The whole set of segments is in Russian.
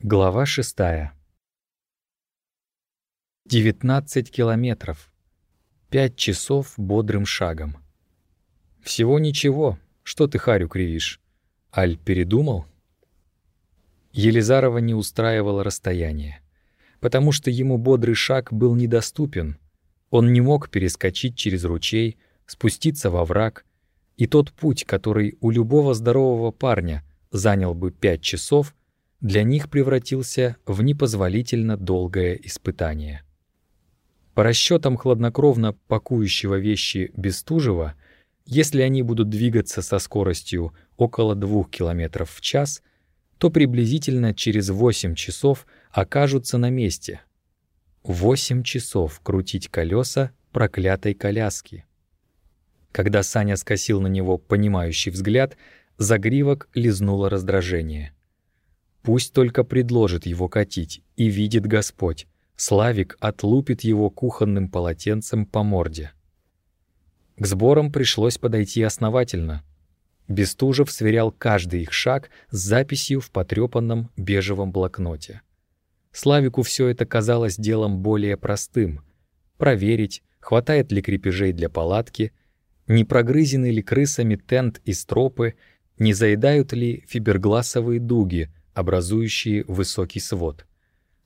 Глава шестая. 19 километров. Пять часов бодрым шагом. Всего ничего. Что ты харю кривишь? Аль передумал? Елизарова не устраивало расстояние, потому что ему бодрый шаг был недоступен. Он не мог перескочить через ручей, спуститься во враг, и тот путь, который у любого здорового парня занял бы пять часов, для них превратился в непозволительно долгое испытание. По расчетам хладнокровно пакующего вещи Бестужева, если они будут двигаться со скоростью около 2 км в час, то приблизительно через 8 часов окажутся на месте. 8 часов крутить колеса проклятой коляски. Когда Саня скосил на него понимающий взгляд, загривок лизнуло раздражение — Пусть только предложит его катить, и видит Господь. Славик отлупит его кухонным полотенцем по морде. К сборам пришлось подойти основательно. Бестужев сверял каждый их шаг с записью в потрепанном бежевом блокноте. Славику все это казалось делом более простым. Проверить, хватает ли крепежей для палатки, не прогрызены ли крысами тент и стропы, не заедают ли фибергласовые дуги — образующие высокий свод.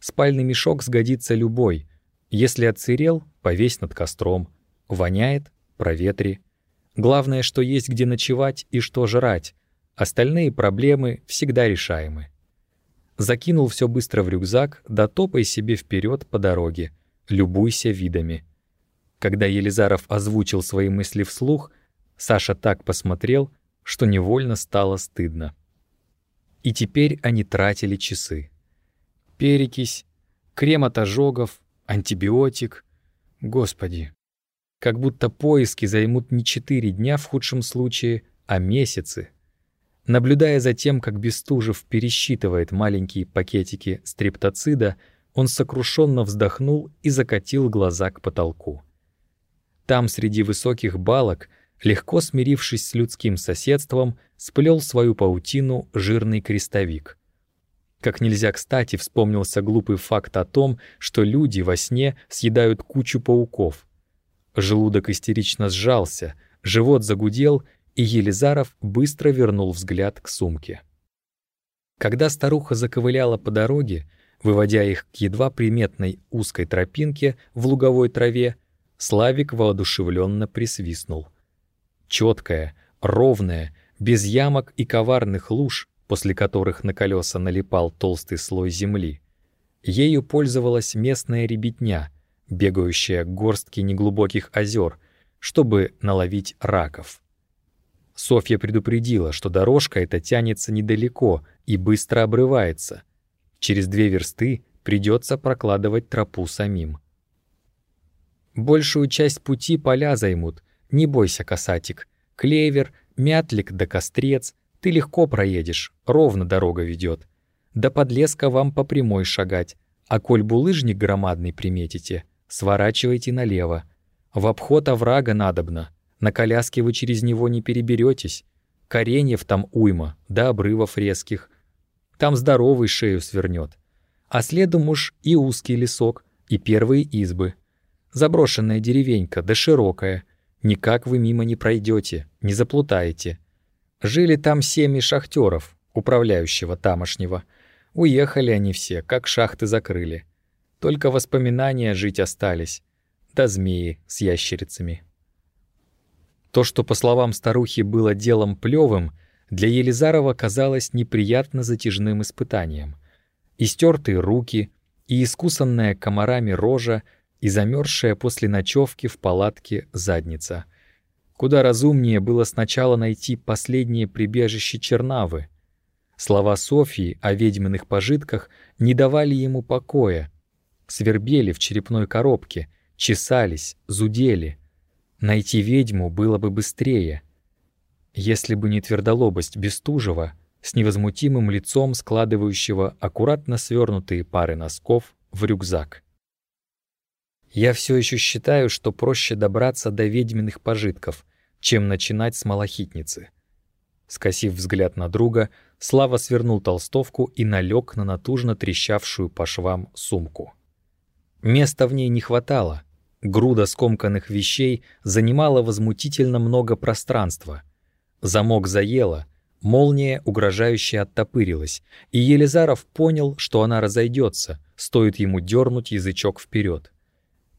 Спальный мешок сгодится любой. Если отсырел, повесь над костром. Воняет — проветри. Главное, что есть где ночевать и что жрать. Остальные проблемы всегда решаемы. Закинул все быстро в рюкзак, да топай себе вперед по дороге. Любуйся видами. Когда Елизаров озвучил свои мысли вслух, Саша так посмотрел, что невольно стало стыдно. И теперь они тратили часы. Перекись, крем от ожогов, антибиотик. Господи, как будто поиски займут не четыре дня в худшем случае, а месяцы. Наблюдая за тем, как Бестужев пересчитывает маленькие пакетики стрептоцида, он сокрушенно вздохнул и закатил глаза к потолку. Там, среди высоких балок, легко смирившись с людским соседством, сплел свою паутину жирный крестовик. Как нельзя кстати вспомнился глупый факт о том, что люди во сне съедают кучу пауков. Желудок истерично сжался, живот загудел, и Елизаров быстро вернул взгляд к сумке. Когда старуха заковыляла по дороге, выводя их к едва приметной узкой тропинке в луговой траве, Славик воодушевленно присвистнул. Четкая, ровная, без ямок и коварных луж, после которых на колеса налипал толстый слой земли. Ею пользовалась местная ребятня, бегающая к горстке неглубоких озер, чтобы наловить раков. Софья предупредила, что дорожка эта тянется недалеко и быстро обрывается. Через две версты придется прокладывать тропу самим. Большую часть пути поля займут, не бойся, касатик. Клевер, Мятлик да Кострец, ты легко проедешь, ровно дорога ведет. До подлеска вам по прямой шагать, а коль булыжник громадный приметите, сворачивайте налево. В обход оврага надобно, на коляске вы через него не переберетесь. Кореньев там уйма, да обрывов резких. Там здоровый шею свернет. А следом уж и узкий лесок, и первые избы. Заброшенная деревенька, да широкая — Никак вы мимо не пройдете, не заплутаете. Жили там семьи шахтеров, управляющего тамошнего. Уехали они все, как шахты закрыли. Только воспоминания жить остались. Да змеи с ящерицами. То, что, по словам старухи, было делом плевым, для Елизарова казалось неприятно затяжным испытанием. Истертые руки и искусанная комарами рожа и замерзшая после ночевки в палатке задница. Куда разумнее было сначала найти последнее прибежище Чернавы. Слова Софьи о ведьминых пожитках не давали ему покоя. Свербели в черепной коробке, чесались, зудели. Найти ведьму было бы быстрее. Если бы не твердолобость Бестужева, с невозмутимым лицом складывающего аккуратно свернутые пары носков в рюкзак. Я все еще считаю, что проще добраться до ведьминых пожитков, чем начинать с малахитницы. Скосив взгляд на друга, Слава свернул толстовку и налег на натужно трещавшую по швам сумку. Места в ней не хватало. Груда скомканных вещей занимала возмутительно много пространства. Замок заело, молния угрожающе оттопырилась, и Елизаров понял, что она разойдется, стоит ему дернуть язычок вперед.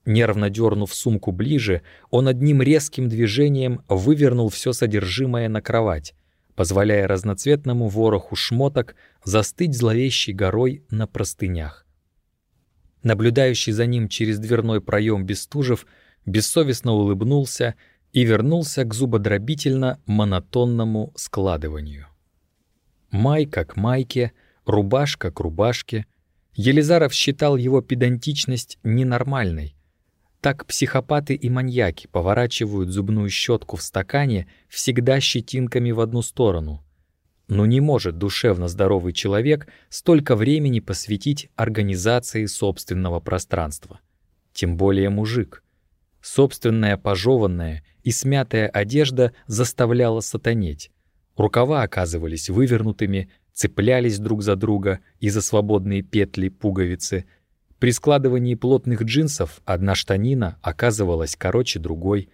Нервно дернув сумку ближе, он одним резким движением вывернул все содержимое на кровать, позволяя разноцветному вороху шмоток застыть зловещей горой на простынях. Наблюдающий за ним через дверной проем Бестужев бессовестно улыбнулся и вернулся к зубодробительно монотонному складыванию. Майка к майке, рубашка к рубашке. Елизаров считал его педантичность ненормальной, так психопаты и маньяки поворачивают зубную щетку в стакане всегда щетинками в одну сторону. Но не может душевно здоровый человек столько времени посвятить организации собственного пространства. Тем более мужик. Собственная пожеванная и смятая одежда заставляла сатанеть. Рукава оказывались вывернутыми, цеплялись друг за друга и за свободные петли пуговицы — при складывании плотных джинсов одна штанина оказывалась короче другой.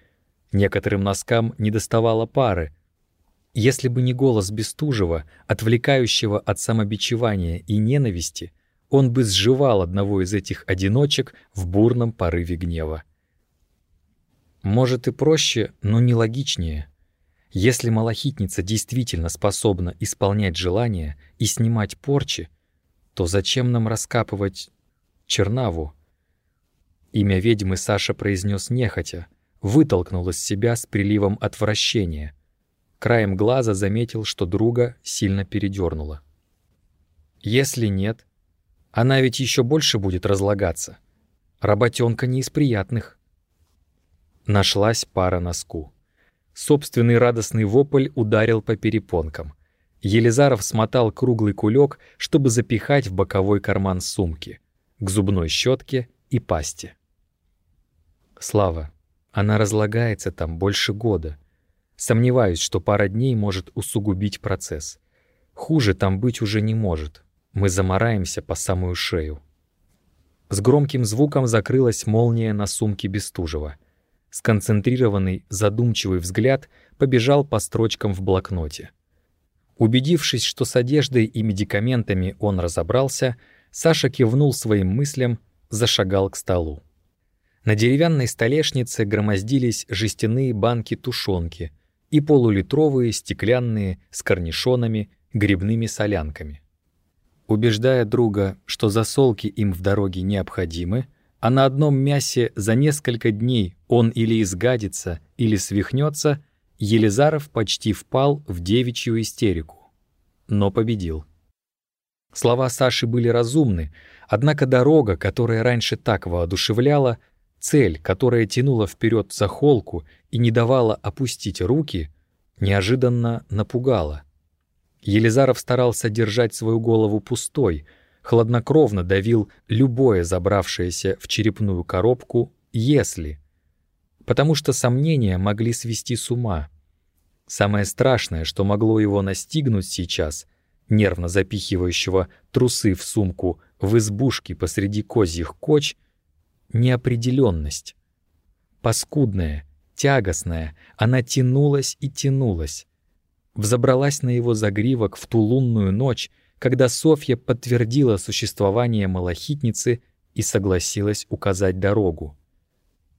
Некоторым носкам недоставало пары. Если бы не голос Бестужева, отвлекающего от самобичевания и ненависти, он бы сживал одного из этих одиночек в бурном порыве гнева. Может и проще, но не логичнее. Если малахитница действительно способна исполнять желания и снимать порчи, то зачем нам раскапывать Чернаву. Имя ведьмы Саша произнес нехотя, вытолкнул из себя с приливом отвращения. Краем глаза заметил, что друга сильно передернуло. Если нет, она ведь еще больше будет разлагаться. Работенка не из приятных. Нашлась пара носку. Собственный радостный вопль ударил по перепонкам. Елизаров смотал круглый кулек, чтобы запихать в боковой карман сумки к зубной щетке и пасте. Слава, она разлагается там больше года. Сомневаюсь, что пара дней может усугубить процесс. Хуже там быть уже не может. Мы замараемся по самую шею. С громким звуком закрылась молния на сумке Бестужева. Сконцентрированный, задумчивый взгляд побежал по строчкам в блокноте. Убедившись, что с одеждой и медикаментами он разобрался, Саша кивнул своим мыслям, зашагал к столу. На деревянной столешнице громоздились жестяные банки тушенки и полулитровые стеклянные с корнишонами, грибными солянками. Убеждая друга, что засолки им в дороге необходимы, а на одном мясе за несколько дней он или изгадится, или свихнется, Елизаров почти впал в девичью истерику, но победил. Слова Саши были разумны, однако дорога, которая раньше так воодушевляла, цель, которая тянула вперед за холку и не давала опустить руки, неожиданно напугала. Елизаров старался держать свою голову пустой, хладнокровно давил любое забравшееся в черепную коробку «если», потому что сомнения могли свести с ума. Самое страшное, что могло его настигнуть сейчас — нервно запихивающего трусы в сумку в избушке посреди козьих коч, неопределенность. Паскудная, тягостная, она тянулась и тянулась. Взобралась на его загривок в ту лунную ночь, когда Софья подтвердила существование малахитницы и согласилась указать дорогу.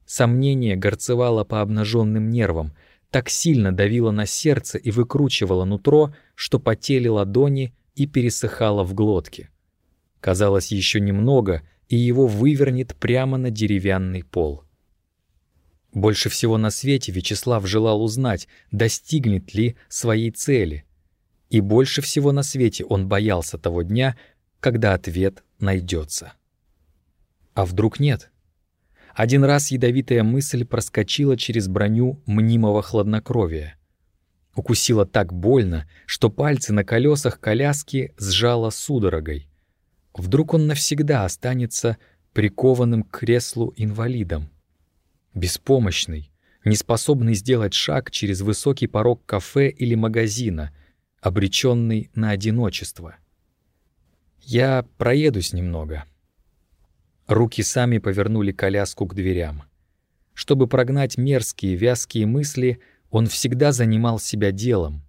Сомнение горцевало по обнаженным нервам — так сильно давило на сердце и выкручивало нутро, что потели ладони и пересыхало в глотке. Казалось, еще немного, и его вывернет прямо на деревянный пол. Больше всего на свете Вячеслав желал узнать, достигнет ли своей цели. И больше всего на свете он боялся того дня, когда ответ найдется. А вдруг нет? Один раз ядовитая мысль проскочила через броню мнимого хладнокровия. Укусила так больно, что пальцы на колесах коляски сжало судорогой. Вдруг он навсегда останется прикованным к креслу инвалидом. Беспомощный, неспособный сделать шаг через высокий порог кафе или магазина, обреченный на одиночество. Я проедусь немного. Руки сами повернули коляску к дверям. Чтобы прогнать мерзкие, вязкие мысли, он всегда занимал себя делом.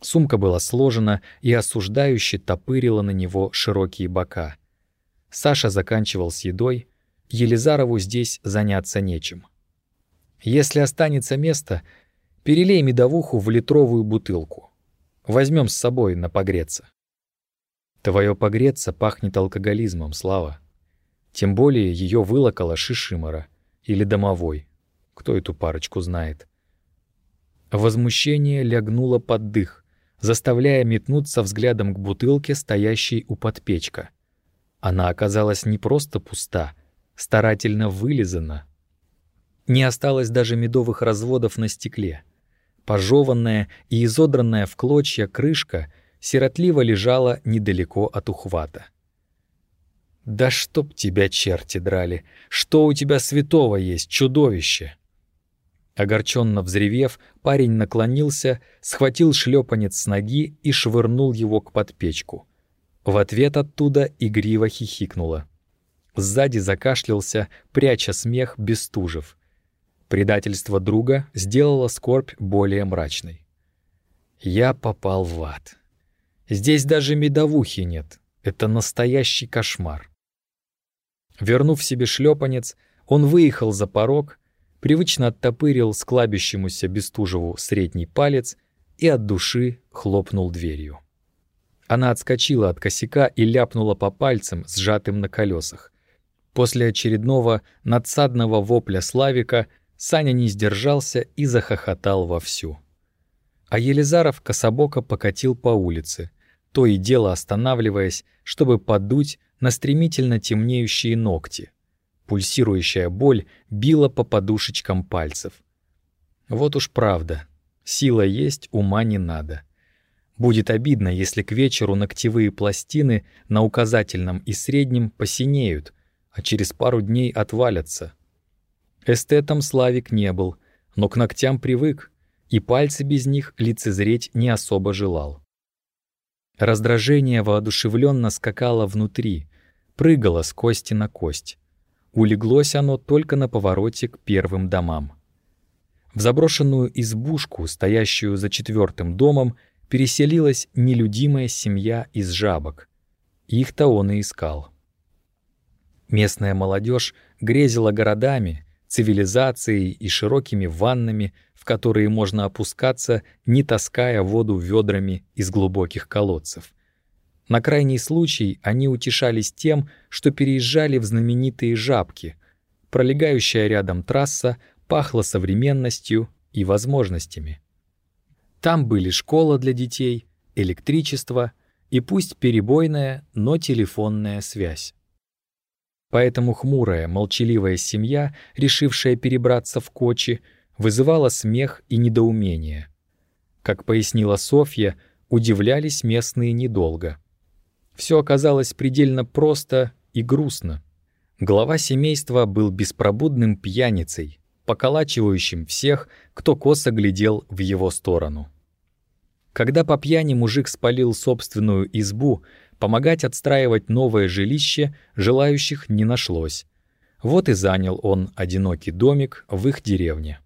Сумка была сложена и осуждающе топырила на него широкие бока. Саша заканчивал с едой, Елизарову здесь заняться нечем. Если останется место, перелей медовуху в литровую бутылку. Возьмем с собой на погреться. Твое погреться пахнет алкоголизмом, Слава. Тем более ее вылокала Шишимора или домовой. Кто эту парочку знает? Возмущение лягнуло под дых, заставляя метнуться взглядом к бутылке, стоящей у подпечка. Она оказалась не просто пуста, старательно вылизана. Не осталось даже медовых разводов на стекле. Пожеванная и изодранная в клочья крышка сиротливо лежала недалеко от ухвата. «Да чтоб тебя черти драли! Что у тебя святого есть, чудовище!» Огорченно взревев, парень наклонился, схватил шлепанец с ноги и швырнул его к подпечку. В ответ оттуда игриво хихикнула. Сзади закашлялся, пряча смех Бестужев. Предательство друга сделало скорбь более мрачной. «Я попал в ад. Здесь даже медовухи нет. Это настоящий кошмар». Вернув себе шлепанец, он выехал за порог, привычно оттопырил склабящемуся Бестужеву средний палец и от души хлопнул дверью. Она отскочила от косяка и ляпнула по пальцам, сжатым на колесах. После очередного надсадного вопля Славика Саня не сдержался и захохотал вовсю. А Елизаров кособоко покатил по улице, то и дело останавливаясь, чтобы подуть на стремительно темнеющие ногти. Пульсирующая боль била по подушечкам пальцев. Вот уж правда, сила есть, ума не надо. Будет обидно, если к вечеру ногтевые пластины на указательном и среднем посинеют, а через пару дней отвалятся — Эстетом Славик не был, но к ногтям привык, и пальцы без них лицезреть не особо желал. Раздражение воодушевленно скакало внутри, прыгало с кости на кость. Улеглось оно только на повороте к первым домам. В заброшенную избушку, стоящую за четвертым домом, переселилась нелюдимая семья из жабок. Их-то он и искал. Местная молодежь грезила городами, цивилизацией и широкими ваннами, в которые можно опускаться, не таская воду ведрами из глубоких колодцев. На крайний случай они утешались тем, что переезжали в знаменитые Жабки. Пролегающая рядом трасса пахла современностью и возможностями. Там были школа для детей, электричество и пусть перебойная, но телефонная связь. Поэтому хмурая, молчаливая семья, решившая перебраться в Кочи, вызывала смех и недоумение. Как пояснила Софья, удивлялись местные недолго. Все оказалось предельно просто и грустно. Глава семейства был беспробудным пьяницей, поколачивающим всех, кто косо глядел в его сторону. Когда по пьяни мужик спалил собственную избу, Помогать отстраивать новое жилище желающих не нашлось. Вот и занял он одинокий домик в их деревне.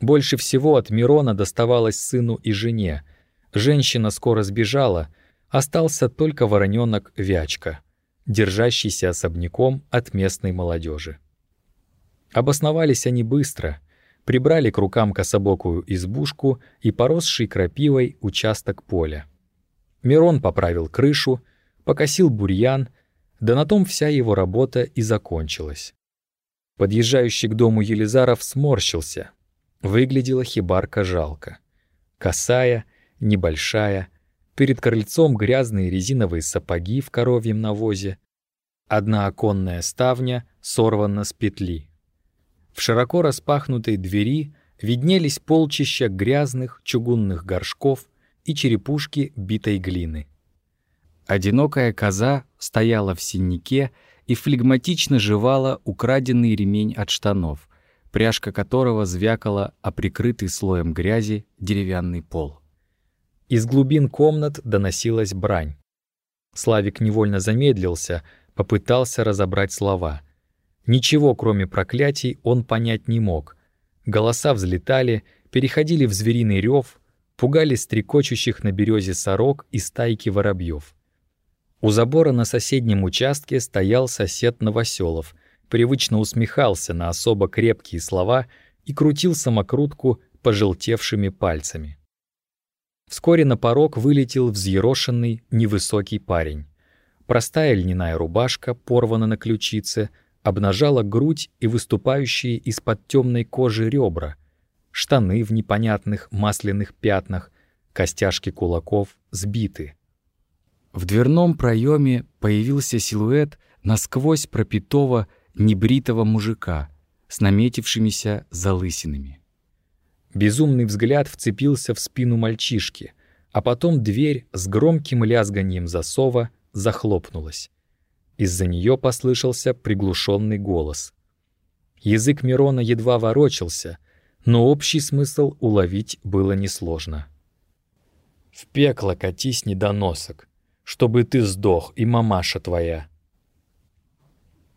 Больше всего от Мирона доставалось сыну и жене. Женщина скоро сбежала, остался только вороненок Вячка, держащийся особняком от местной молодежи. Обосновались они быстро, прибрали к рукам кособокую избушку и поросший крапивой участок поля. Мирон поправил крышу, покосил бурьян, да на том вся его работа и закончилась. Подъезжающий к дому Елизаров сморщился. Выглядела хибарка жалко. Косая, небольшая, перед крыльцом грязные резиновые сапоги в коровьем навозе, одна оконная ставня сорвана с петли. В широко распахнутой двери виднелись полчища грязных чугунных горшков и черепушки битой глины. Одинокая коза стояла в синнике и флегматично жевала украденный ремень от штанов, пряжка которого звякала о прикрытый слоем грязи деревянный пол. Из глубин комнат доносилась брань. Славик невольно замедлился, попытался разобрать слова. Ничего, кроме проклятий, он понять не мог. Голоса взлетали, переходили в звериный рев, пугали стрекочущих на березе сорок и стайки воробьев. У забора на соседнем участке стоял сосед Новоселов, привычно усмехался на особо крепкие слова и крутил самокрутку пожелтевшими пальцами. Вскоре на порог вылетел взъерошенный, невысокий парень. Простая льняная рубашка, порвана на ключице, обнажала грудь и выступающие из-под темной кожи ребра, штаны в непонятных масляных пятнах, костяшки кулаков сбиты. В дверном проеме появился силуэт насквозь пропитого небритого мужика с наметившимися залысинами. Безумный взгляд вцепился в спину мальчишки, а потом дверь с громким лязганием засова захлопнулась. Из-за нее послышался приглушенный голос. Язык Мирона едва ворочался, но общий смысл уловить было несложно. «В пекло катись, недоносок, чтобы ты сдох и мамаша твоя».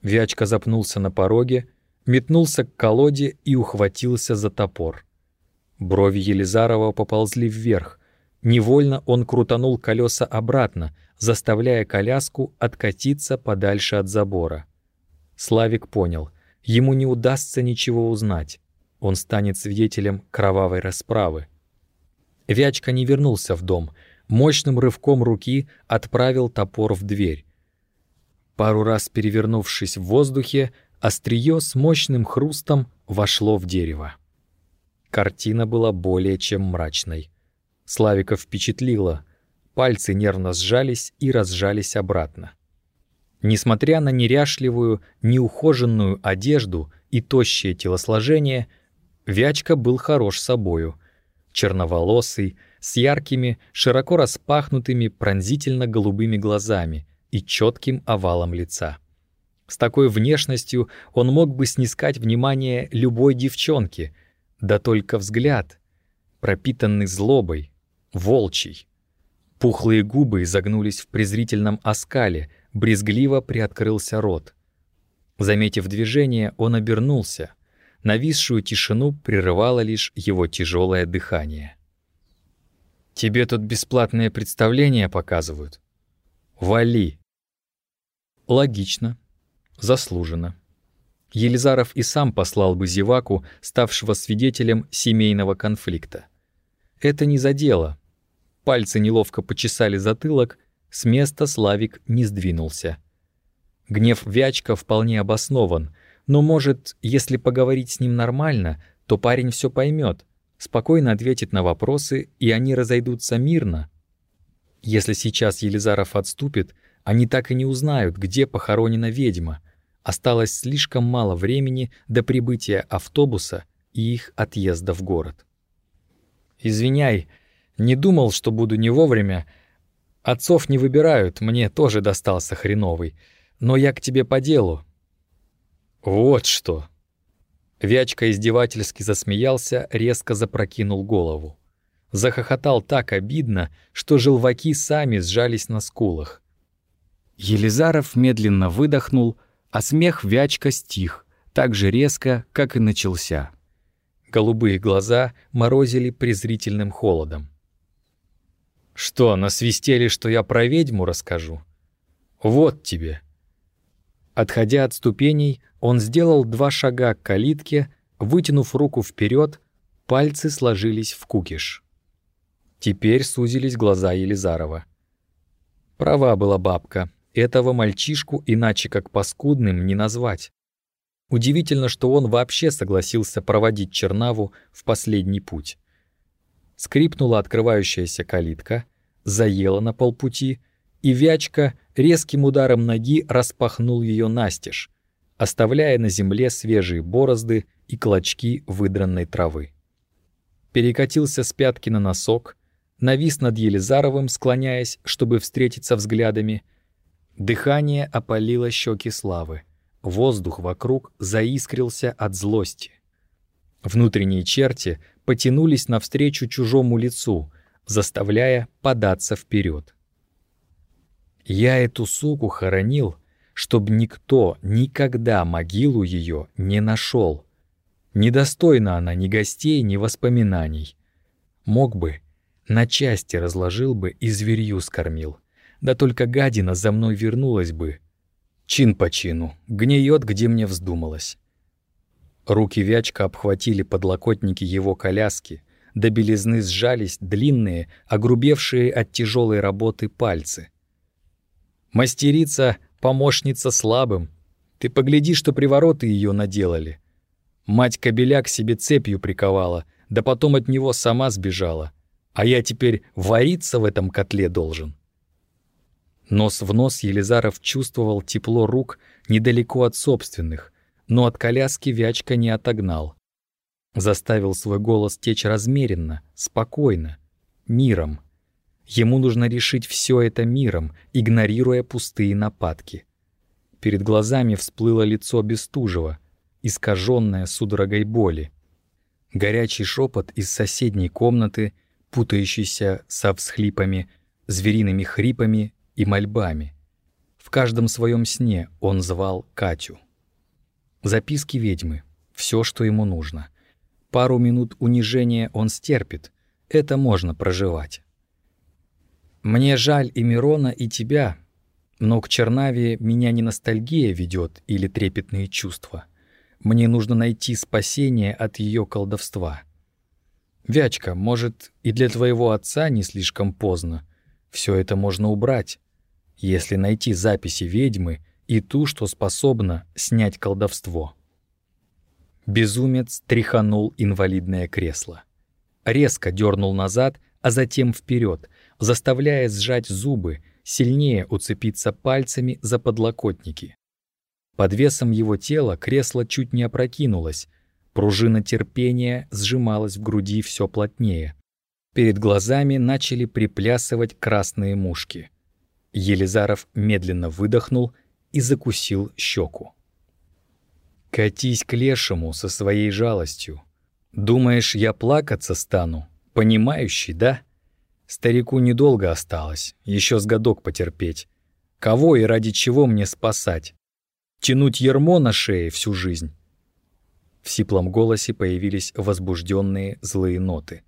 Вячка запнулся на пороге, метнулся к колоде и ухватился за топор. Брови Елизарова поползли вверх. Невольно он крутанул колеса обратно, заставляя коляску откатиться подальше от забора. Славик понял, ему не удастся ничего узнать. Он станет свидетелем кровавой расправы. Вячка не вернулся в дом, мощным рывком руки отправил топор в дверь. Пару раз перевернувшись в воздухе, острие с мощным хрустом вошло в дерево. Картина была более чем мрачной. Славика впечатлило. Пальцы нервно сжались и разжались обратно. Несмотря на неряшливую, неухоженную одежду и тощее телосложение, Вячка был хорош собою. Черноволосый, с яркими, широко распахнутыми, пронзительно-голубыми глазами и четким овалом лица. С такой внешностью он мог бы снискать внимание любой девчонки — да только взгляд, пропитанный злобой, волчий. Пухлые губы изогнулись в презрительном оскале, брезгливо приоткрылся рот. Заметив движение, он обернулся. Нависшую тишину прерывало лишь его тяжелое дыхание. «Тебе тут бесплатное представление показывают? Вали!» Логично. Заслуженно. Елизаров и сам послал бы зеваку, ставшего свидетелем семейного конфликта. Это не задело. Пальцы неловко почесали затылок, с места Славик не сдвинулся. Гнев Вячка вполне обоснован, но, может, если поговорить с ним нормально, то парень все поймет, спокойно ответит на вопросы, и они разойдутся мирно. Если сейчас Елизаров отступит, они так и не узнают, где похоронена ведьма, Осталось слишком мало времени до прибытия автобуса и их отъезда в город. «Извиняй, не думал, что буду не вовремя. Отцов не выбирают, мне тоже достался хреновый. Но я к тебе по делу». «Вот что!» Вячка издевательски засмеялся, резко запрокинул голову. Захохотал так обидно, что желваки сами сжались на скулах. Елизаров медленно выдохнул, а смех Вячка стих, так же резко, как и начался. Голубые глаза морозили презрительным холодом. «Что, насвистели, что я про ведьму расскажу? Вот тебе!» Отходя от ступеней, он сделал два шага к калитке, вытянув руку вперед, пальцы сложились в кукиш. Теперь сузились глаза Елизарова. Права была бабка. Этого мальчишку иначе как паскудным не назвать. Удивительно, что он вообще согласился проводить Чернаву в последний путь. Скрипнула открывающаяся калитка, заела на полпути, и Вячка резким ударом ноги распахнул ее настежь, оставляя на земле свежие борозды и клочки выдранной травы. Перекатился с пятки на носок, навис над Елизаровым, склоняясь, чтобы встретиться взглядами — Дыхание опалило щеки Славы. Воздух вокруг заискрился от злости. Внутренние черти потянулись навстречу чужому лицу, заставляя податься вперед. «Я эту суку хоронил, чтобы никто никогда могилу ее не нашел. Недостойна она ни гостей, ни воспоминаний. Мог бы, на части разложил бы и зверью скормил. Да только гадина за мной вернулась бы. Чин по чину, гниет, где мне вздумалось. Руки Вячка обхватили подлокотники его коляски, до белизны сжались длинные, огрубевшие от тяжелой работы пальцы. Мастерица — помощница слабым. Ты погляди, что привороты ее наделали. Мать кобеля к себе цепью приковала, да потом от него сама сбежала. А я теперь вариться в этом котле должен. Нос в нос Елизаров чувствовал тепло рук недалеко от собственных, но от коляски Вячка не отогнал. Заставил свой голос течь размеренно, спокойно, миром. Ему нужно решить все это миром, игнорируя пустые нападки. Перед глазами всплыло лицо Бестужева, искаженное судорогой боли. Горячий шепот из соседней комнаты — путающийся со всхлипами, звериными хрипами и мольбами. В каждом своем сне он звал Катю. Записки ведьмы — все, что ему нужно. Пару минут унижения он стерпит, это можно проживать. «Мне жаль и Мирона, и тебя, но к Чернаве меня не ностальгия ведет или трепетные чувства. Мне нужно найти спасение от ее колдовства». «Вячка, может, и для твоего отца не слишком поздно. Все это можно убрать, если найти записи ведьмы и ту, что способна снять колдовство». Безумец тряханул инвалидное кресло. Резко дернул назад, а затем вперед, заставляя сжать зубы, сильнее уцепиться пальцами за подлокотники. Под весом его тела кресло чуть не опрокинулось, Пружина терпения сжималась в груди все плотнее. Перед глазами начали приплясывать красные мушки. Елизаров медленно выдохнул и закусил щеку. «Катись к лешему со своей жалостью. Думаешь, я плакаться стану? Понимающий, да? Старику недолго осталось, еще с годок потерпеть. Кого и ради чего мне спасать? Тянуть ермо на шее всю жизнь? В сиплом голосе появились возбужденные злые ноты.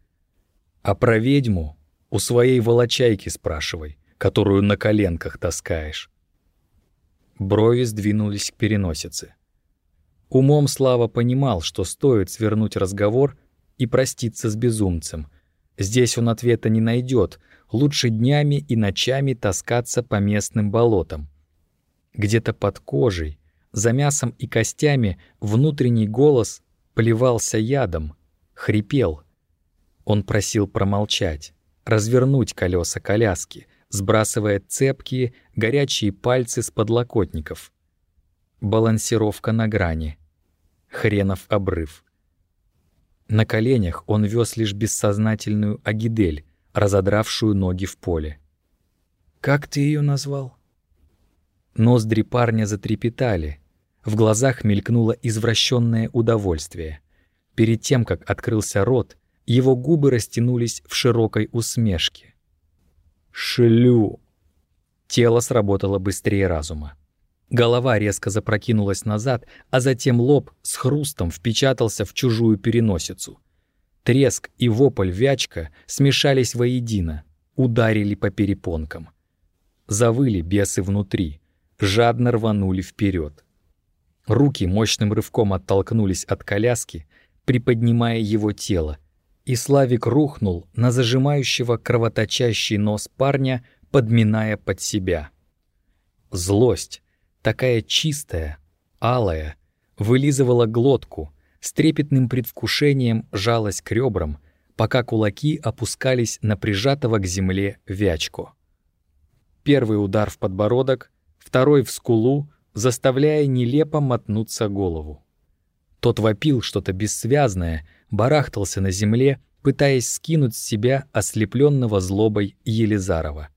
«А про ведьму у своей волочайки спрашивай, которую на коленках таскаешь». Брови сдвинулись к переносице. Умом Слава понимал, что стоит свернуть разговор и проститься с безумцем. Здесь он ответа не найдет, лучше днями и ночами таскаться по местным болотам. Где-то под кожей, за мясом и костями внутренний голос плевался ядом, хрипел. Он просил промолчать, развернуть колеса коляски, сбрасывая цепкие, горячие пальцы с подлокотников. Балансировка на грани. Хренов обрыв. На коленях он вез лишь бессознательную агидель, разодравшую ноги в поле. «Как ты ее назвал?» Ноздри парня затрепетали, в глазах мелькнуло извращенное удовольствие. Перед тем, как открылся рот, его губы растянулись в широкой усмешке. «Шлю!» Тело сработало быстрее разума. Голова резко запрокинулась назад, а затем лоб с хрустом впечатался в чужую переносицу. Треск и вопль вячка смешались воедино, ударили по перепонкам. Завыли бесы внутри, жадно рванули вперед. Руки мощным рывком оттолкнулись от коляски, приподнимая его тело, и Славик рухнул на зажимающего кровоточащий нос парня, подминая под себя. Злость, такая чистая, алая, вылизывала глотку, с трепетным предвкушением жалась к ребрам, пока кулаки опускались на прижатого к земле вячку. Первый удар в подбородок, второй в скулу, заставляя нелепо мотнуться голову. Тот вопил что-то бессвязное, барахтался на земле, пытаясь скинуть с себя ослепленного злобой Елизарова.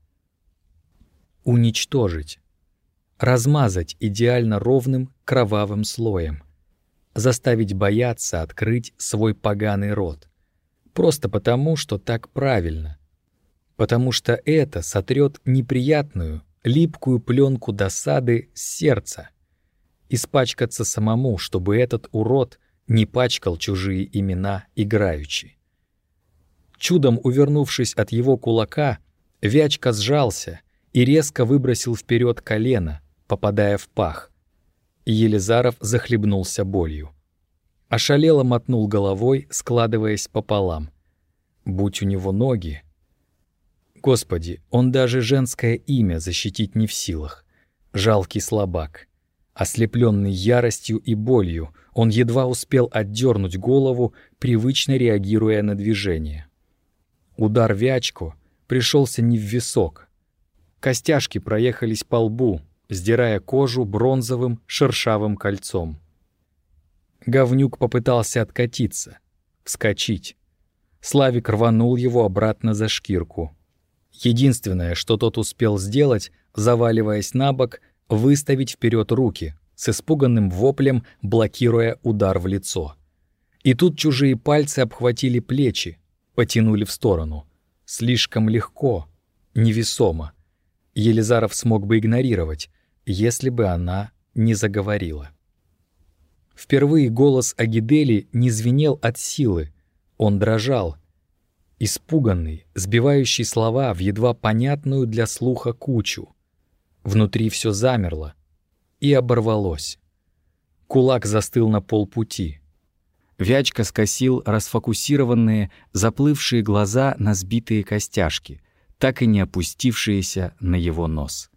Уничтожить. Размазать идеально ровным кровавым слоем. Заставить бояться открыть свой поганый рот. Просто потому, что так правильно. потому что это сотрет неприятную, липкую пленку досады с сердца. Испачкаться самому, чтобы этот урод не пачкал чужие имена играючи. Чудом увернувшись от его кулака, Вячка сжался и резко выбросил вперед колено, попадая в пах. Елизаров захлебнулся болью. Ошалело мотнул головой, складываясь пополам. Будь у него ноги. Господи, он даже женское имя защитить не в силах. Жалкий слабак. Ослепленный яростью и болью, он едва успел отдернуть голову, привычно реагируя на движение. Удар Вячку пришелся не в висок. Костяшки проехались по лбу, сдирая кожу бронзовым шершавым кольцом. Говнюк попытался откатиться, вскочить. Славик рванул его обратно за шкирку. Единственное, что тот успел сделать, заваливаясь на бок, выставить вперед руки, с испуганным воплем блокируя удар в лицо. И тут чужие пальцы обхватили плечи, потянули в сторону. Слишком легко, невесомо. Елизаров смог бы игнорировать, если бы она не заговорила. Впервые голос Агидели не звенел от силы, он дрожал, испуганный, сбивающий слова в едва понятную для слуха кучу. Внутри все замерло и оборвалось. Кулак застыл на полпути. Вячка скосил расфокусированные, заплывшие глаза на сбитые костяшки, так и не опустившиеся на его нос.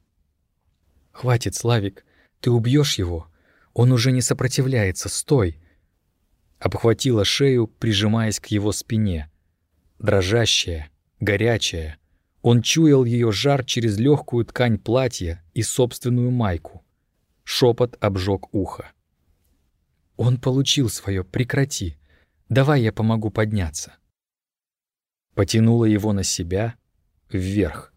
«Хватит, Славик, ты убьешь его. Он уже не сопротивляется, стой!» Обхватила шею, прижимаясь к его спине. Дрожащая, горячая. Он чуял ее жар через легкую ткань платья и собственную майку. Шепот обжег ухо. «Он получил свое, прекрати. Давай я помогу подняться». Потянула его на себя, вверх.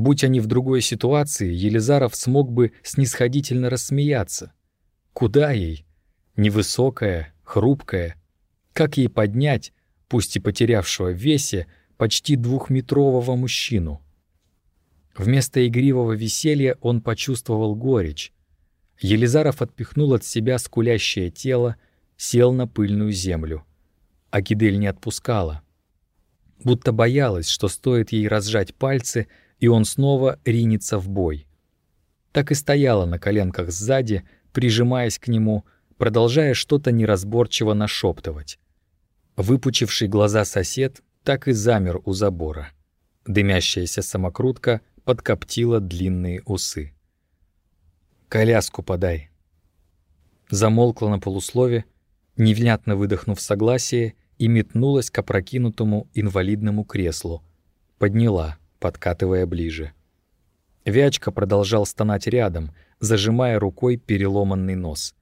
Будь они в другой ситуации, Елизаров смог бы снисходительно рассмеяться. Куда ей? Невысокая, хрупкая. Как ей поднять, пусть и потерявшего в весе, почти двухметрового мужчину? Вместо игривого веселья он почувствовал горечь, Елизаров отпихнул от себя скулящее тело, сел на пыльную землю. А Гидель не отпускала. Будто боялась, что стоит ей разжать пальцы, и он снова ринется в бой. Так и стояла на коленках сзади, прижимаясь к нему, продолжая что-то неразборчиво нашептывать. Выпучивший глаза сосед так и замер у забора. Дымящаяся самокрутка подкоптила длинные усы. «Коляску подай». Замолкла на полуслове, невнятно выдохнув согласие, и метнулась к опрокинутому инвалидному креслу. Подняла, подкатывая ближе. Вячка продолжал стонать рядом, зажимая рукой переломанный нос.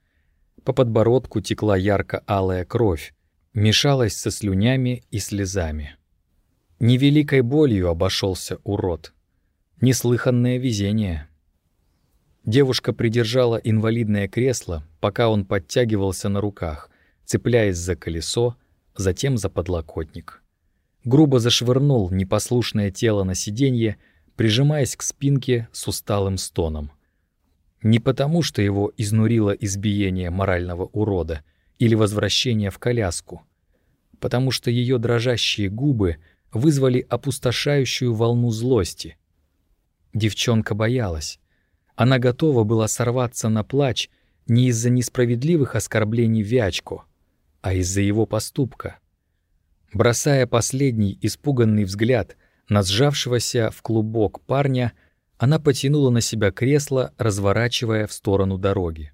По подбородку текла ярко-алая кровь, мешалась со слюнями и слезами. Невеликой болью обошелся урод. Неслыханное везение. Девушка придержала инвалидное кресло, пока он подтягивался на руках, цепляясь за колесо, затем за подлокотник. Грубо зашвырнул непослушное тело на сиденье, прижимаясь к спинке с усталым стоном. Не потому, что его изнурило избиение морального урода или возвращение в коляску, потому что ее дрожащие губы вызвали опустошающую волну злости. Девчонка боялась, она готова была сорваться на плач не из-за несправедливых оскорблений Вячку, а из-за его поступка. Бросая последний испуганный взгляд на сжавшегося в клубок парня, она потянула на себя кресло, разворачивая в сторону дороги.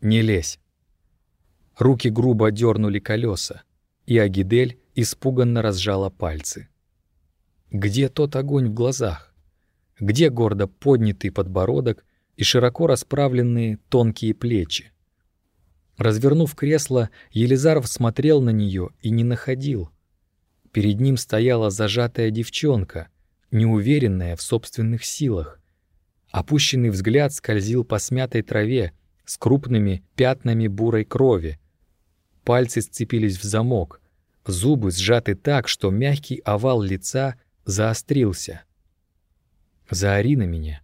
«Не лезь!» Руки грубо дернули колеса, и Агидель испуганно разжала пальцы. Где тот огонь в глазах? где гордо поднятый подбородок и широко расправленные тонкие плечи. Развернув кресло, Елизаров смотрел на нее и не находил. Перед ним стояла зажатая девчонка, неуверенная в собственных силах. Опущенный взгляд скользил по смятой траве с крупными пятнами бурой крови. Пальцы сцепились в замок, зубы сжаты так, что мягкий овал лица заострился. Заори на меня.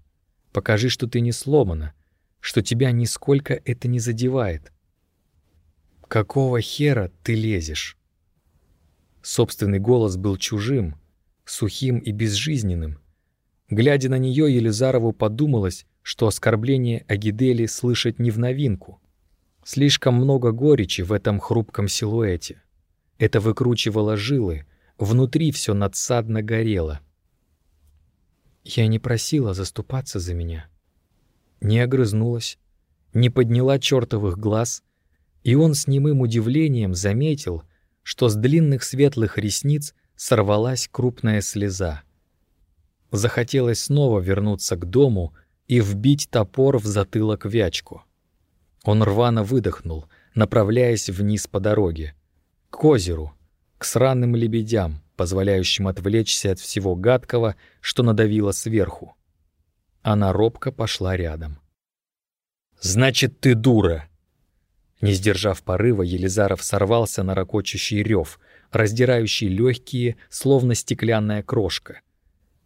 Покажи, что ты не сломана, что тебя нисколько это не задевает. Какого хера ты лезешь? Собственный голос был чужим, сухим и безжизненным. Глядя на нее, Елизарову подумалось, что оскорбление Агидели слышать не в новинку. Слишком много горечи в этом хрупком силуэте. Это выкручивало жилы, внутри все надсадно горело. Я не просила заступаться за меня. Не огрызнулась, не подняла чертовых глаз, и он с немым удивлением заметил, что с длинных светлых ресниц сорвалась крупная слеза. Захотелось снова вернуться к дому и вбить топор в затылок вячку. Он рвано выдохнул, направляясь вниз по дороге, к озеру, к сраным лебедям, позволяющим отвлечься от всего гадкого, что надавило сверху. Она робко пошла рядом. «Значит, ты дура!» Не сдержав порыва, Елизаров сорвался на ракочущий рев, раздирающий легкие, словно стеклянная крошка.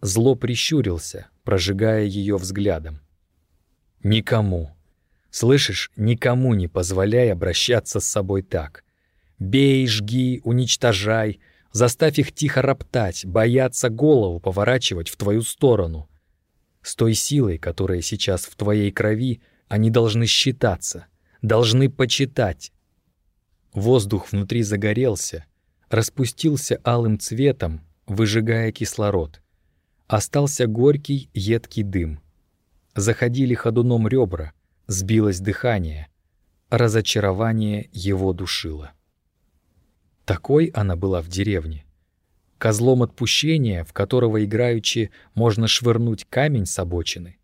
Зло прищурился, прожигая ее взглядом. «Никому, слышишь, никому не позволяй обращаться с собой так. Бей, жги, уничтожай, заставь их тихо роптать, бояться голову поворачивать в твою сторону. С той силой, которая сейчас в твоей крови, они должны считаться, должны почитать. Воздух внутри загорелся, распустился алым цветом, выжигая кислород. Остался горький, едкий дым. Заходили ходуном ребра, сбилось дыхание. Разочарование его душило. Такой она была в деревне. Козлом отпущения, в которого играючи можно швырнуть камень с обочины.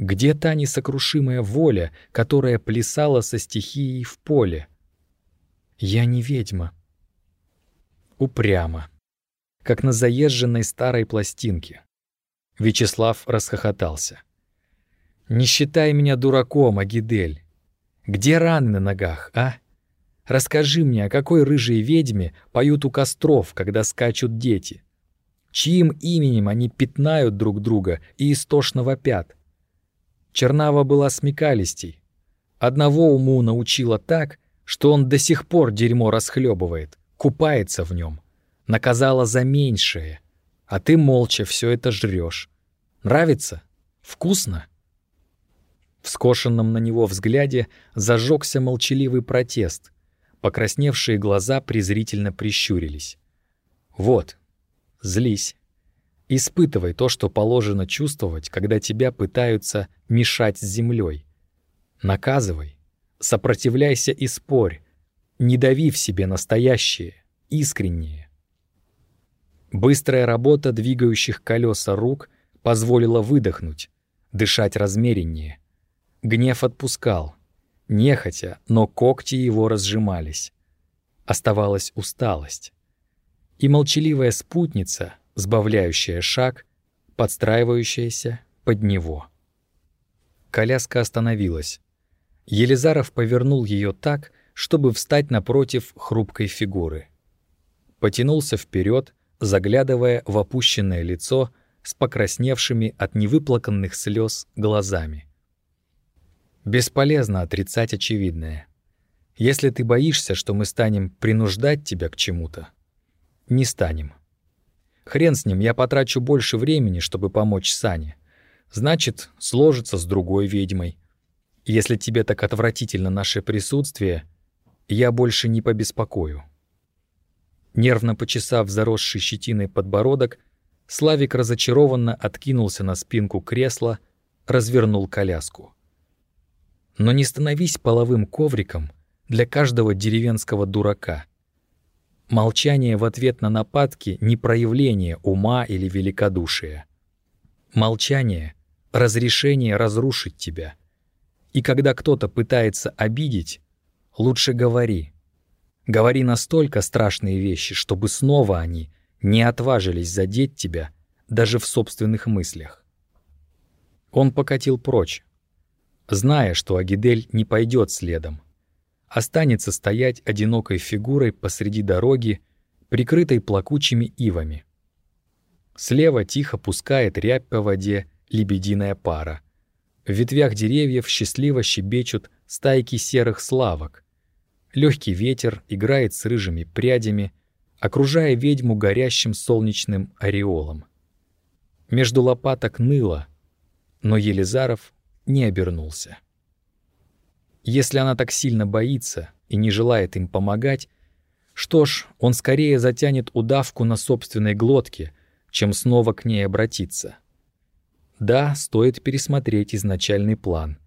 Где та несокрушимая воля, которая плясала со стихией в поле? Я не ведьма. Упрямо. Как на заезженной старой пластинке. Вячеслав расхохотался. «Не считай меня дураком, Агидель. Где раны на ногах, а?» Расскажи мне, о какой рыжей ведьме поют у костров, когда скачут дети? Чьим именем они пятнают друг друга и истошно вопят? Чернава была смекалистей. Одного уму научила так, что он до сих пор дерьмо расхлебывает, купается в нем. Наказала за меньшее, а ты молча все это жрешь. Нравится? Вкусно? В скошенном на него взгляде зажегся молчаливый протест — Покрасневшие глаза презрительно прищурились. «Вот, злись. Испытывай то, что положено чувствовать, когда тебя пытаются мешать с землей. Наказывай, сопротивляйся и спорь, не дави в себе настоящее, искреннее. Быстрая работа двигающих колеса рук позволила выдохнуть, дышать размереннее. Гнев отпускал, Нехотя, но когти его разжимались. Оставалась усталость. И молчаливая спутница, сбавляющая шаг, подстраивающаяся под него. Коляска остановилась. Елизаров повернул ее так, чтобы встать напротив хрупкой фигуры. Потянулся вперед, заглядывая в опущенное лицо с покрасневшими от невыплаканных слез глазами. Бесполезно отрицать очевидное. Если ты боишься, что мы станем принуждать тебя к чему-то, не станем. Хрен с ним, я потрачу больше времени, чтобы помочь Сане. Значит, сложится с другой ведьмой. Если тебе так отвратительно наше присутствие, я больше не побеспокою. Нервно почесав заросший щетиной подбородок, Славик разочарованно откинулся на спинку кресла, развернул коляску. Но не становись половым ковриком для каждого деревенского дурака. Молчание в ответ на нападки — не проявление ума или великодушия. Молчание — разрешение разрушить тебя. И когда кто-то пытается обидеть, лучше говори. Говори настолько страшные вещи, чтобы снова они не отважились задеть тебя даже в собственных мыслях. Он покатил прочь, зная, что Агидель не пойдет следом. Останется стоять одинокой фигурой посреди дороги, прикрытой плакучими ивами. Слева тихо пускает рябь по воде лебединая пара. В ветвях деревьев счастливо щебечут стайки серых славок. Легкий ветер играет с рыжими прядями, окружая ведьму горящим солнечным ореолом. Между лопаток ныло, но Елизаров не обернулся. Если она так сильно боится и не желает им помогать, что ж, он скорее затянет удавку на собственной глотке, чем снова к ней обратиться. Да, стоит пересмотреть изначальный план.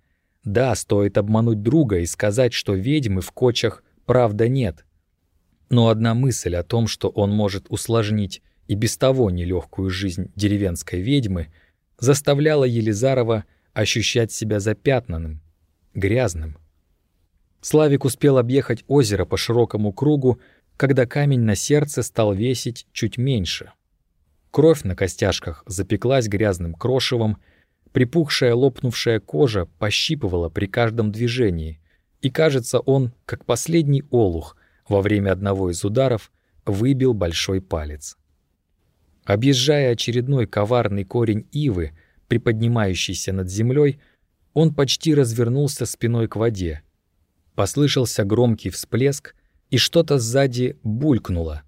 Да, стоит обмануть друга и сказать, что ведьмы в кочах правда нет. Но одна мысль о том, что он может усложнить и без того нелегкую жизнь деревенской ведьмы, заставляла Елизарова ощущать себя запятнанным, грязным. Славик успел объехать озеро по широкому кругу, когда камень на сердце стал весить чуть меньше. Кровь на костяшках запеклась грязным крошевом, припухшая лопнувшая кожа пощипывала при каждом движении, и, кажется, он, как последний олух, во время одного из ударов выбил большой палец. Объезжая очередной коварный корень ивы, приподнимающийся над землей, он почти развернулся спиной к воде — Послышался громкий всплеск, и что-то сзади булькнуло.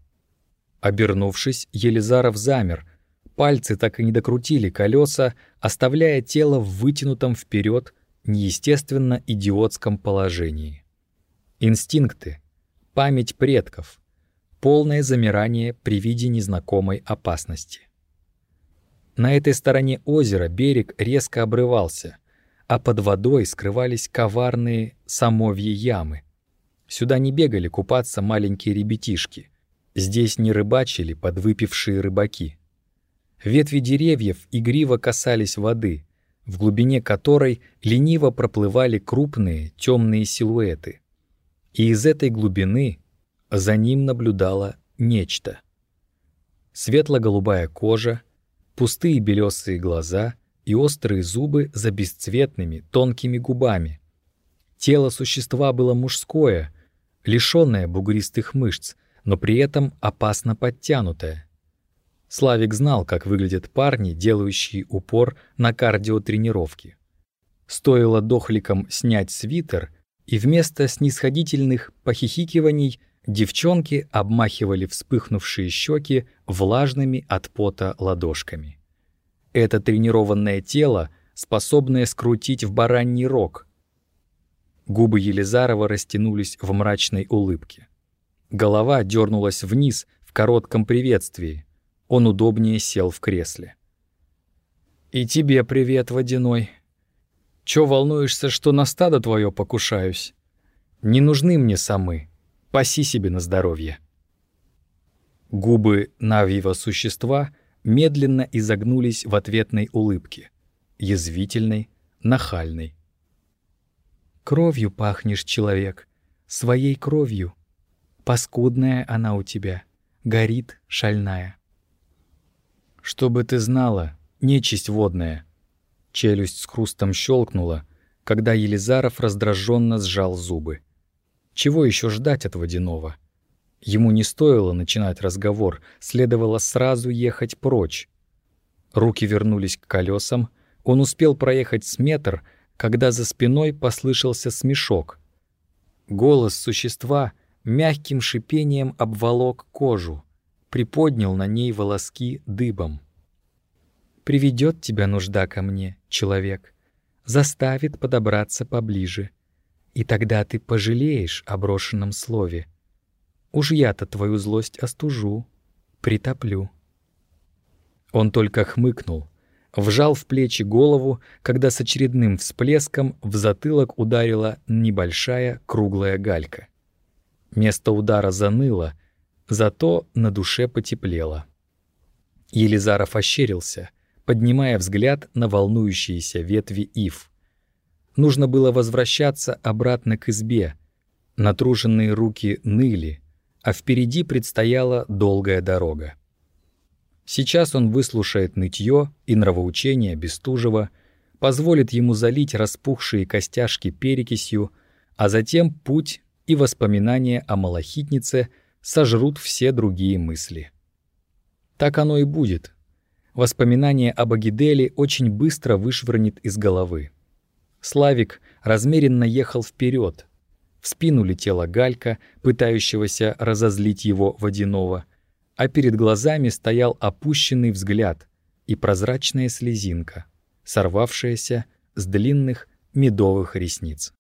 Обернувшись, Елизаров замер. Пальцы так и не докрутили колеса, оставляя тело в вытянутом вперед, неестественно идиотском положении. Инстинкты, память предков, полное замирание при виде незнакомой опасности. На этой стороне озера берег резко обрывался — а под водой скрывались коварные самовьи ямы. Сюда не бегали купаться маленькие ребятишки. Здесь не рыбачили подвыпившие рыбаки. Ветви деревьев игриво касались воды, в глубине которой лениво проплывали крупные темные силуэты. И из этой глубины за ним наблюдало нечто. Светло-голубая кожа, пустые белесые глаза — и острые зубы за бесцветными, тонкими губами. Тело существа было мужское, лишённое бугристых мышц, но при этом опасно подтянутое. Славик знал, как выглядят парни, делающие упор на кардиотренировки. Стоило дохликам снять свитер, и вместо снисходительных похихикиваний девчонки обмахивали вспыхнувшие щеки влажными от пота ладошками. Это тренированное тело, способное скрутить в бараний рог. Губы Елизарова растянулись в мрачной улыбке. Голова дернулась вниз в коротком приветствии. Он удобнее сел в кресле. «И тебе привет, Водяной. Чё волнуешься, что на стадо твое покушаюсь? Не нужны мне самы. Паси себе на здоровье». Губы Навьего существа — медленно изогнулись в ответной улыбке, язвительной, нахальной. «Кровью пахнешь, человек, своей кровью. Паскудная она у тебя, горит шальная». «Чтобы ты знала, нечисть водная». Челюсть с хрустом щелкнула, когда Елизаров раздраженно сжал зубы. Чего еще ждать от водяного? Ему не стоило начинать разговор, следовало сразу ехать прочь. Руки вернулись к колесам, он успел проехать с метр, когда за спиной послышался смешок. Голос существа мягким шипением обволок кожу, приподнял на ней волоски дыбом. «Приведет тебя нужда ко мне, человек, заставит подобраться поближе, и тогда ты пожалеешь о брошенном слове» Уж я-то твою злость остужу, притоплю. Он только хмыкнул, вжал в плечи голову, когда с очередным всплеском в затылок ударила небольшая круглая галька. Место удара заныло, зато на душе потеплело. Елизаров ощерился, поднимая взгляд на волнующиеся ветви ив. Нужно было возвращаться обратно к избе. Натруженные руки ныли, а впереди предстояла долгая дорога. Сейчас он выслушает нытье и нравоучение Бестужева, позволит ему залить распухшие костяшки перекисью, а затем путь и воспоминания о малахитнице сожрут все другие мысли. Так оно и будет. Воспоминание об Агиделе очень быстро вышвырнет из головы. Славик размеренно ехал вперед. В спину летела галька, пытающегося разозлить его водяного, а перед глазами стоял опущенный взгляд и прозрачная слезинка, сорвавшаяся с длинных медовых ресниц.